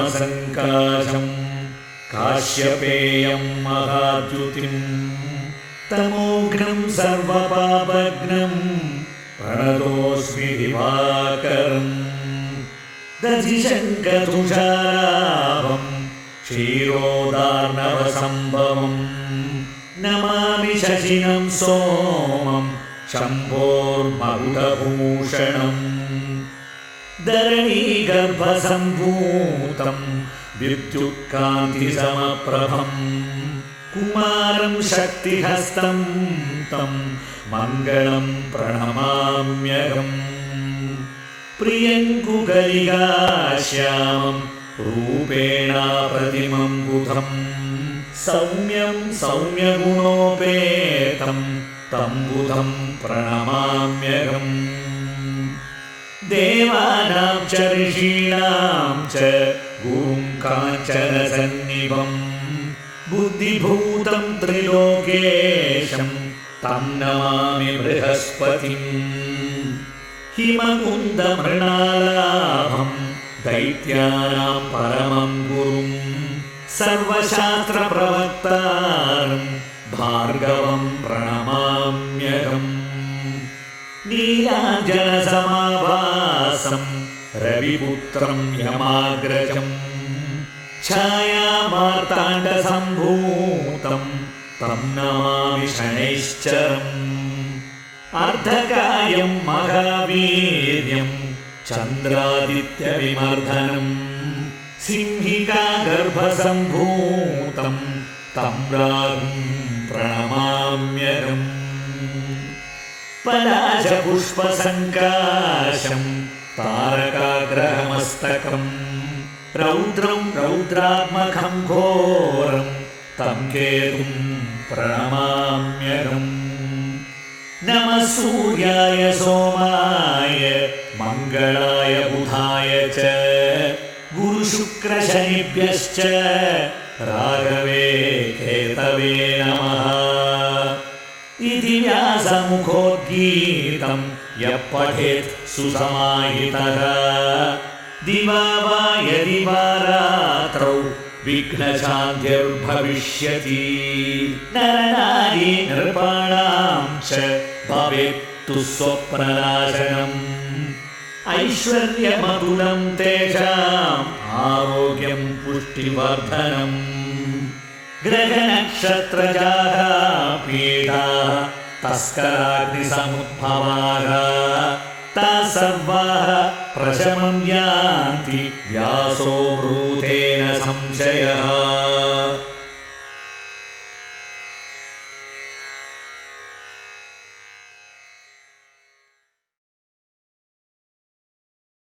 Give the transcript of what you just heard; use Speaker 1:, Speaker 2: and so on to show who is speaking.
Speaker 1: जम्बाकुसुमसङ्काशम् काश्यपेयम् महाद्युतिम् तमोघ्नम् सर्वपापघ्नम् प्रणतोऽस्मि दिवाकरम् दधिशङ्कतुषाराभम् क्षीरोदार्णवसम्भवम्। नमामि शशिनम् सोमम् शम्भोर्मरुदभूषणम् धरणीगर्भसम्भूतम् विद्युत्कान्तिसमप्रभम् कुमारम् शक्तिहस्तम् तम् मङ्गलम् प्रणमाम्यगम् प्रियङ्कुगलिगाश्यामम् रूपेणा प्रतिमम् बुधम् सौम्यम् सौम्यगुणोपेतम्। तम् बुधम् प्रणमाम्यगम् देवानां च ऋषीणाम् च गुरुम् काञ्चनसन्निभम्। बुद्धिभूतम् त्रिलोकेशम्। तम् नमामि बृहस्पतिम्। हिमकुन्दमृणालाभम् दैत्यानाम् परमम् गुरुम् सर्वशास्त्रप्रवक्तारम् भार्गवम् प्रणमाम्यगम् नीलाञ्जनसमाभासम् रविपुत्रम् यमाग्रजम् छायामार्ताण्डसम्भूतम् तम् नमामि शनैश्चरम्। अर्धकायम् महावीर्यम् चन्द्रादित्यविमर्दनम्। सिंहिका गर्भसम्भूतम् तम् रागम् प्रणमाम्यगम् पलाशपुष्पसङ्काशम् तारकाग्रहमस्तकम्। रौद्रम् रौद्रात्मकम् घोरम् तम् केतुम् प्रणमाम्यगम् नमः सूर्याय सोमाय मङ्गलाय बुधाय च गुरुशुक्रशनिभ्यश्च राघवे केतवे नमः। इति व्यासमुखोद्गीतम् यः पठेत् सुसमाहितः। दिवा वा यदि वा रात्रौ विघ्नशान्तिर्भविष्यति नरनारी नृपाणाम् च भवेत्तु स्वप्रनाशनम् ऐश्वर्यमतुलम् तेषाम् आरोग्यम् पुष्टिवर्धनम्। ग्रहनक्षत्रजाः पीडाः तस्कराग्निसमुद्भवाः ताः सर्वाः प्रशमम् यान्ति व्यासो ब्रूतेन संशयः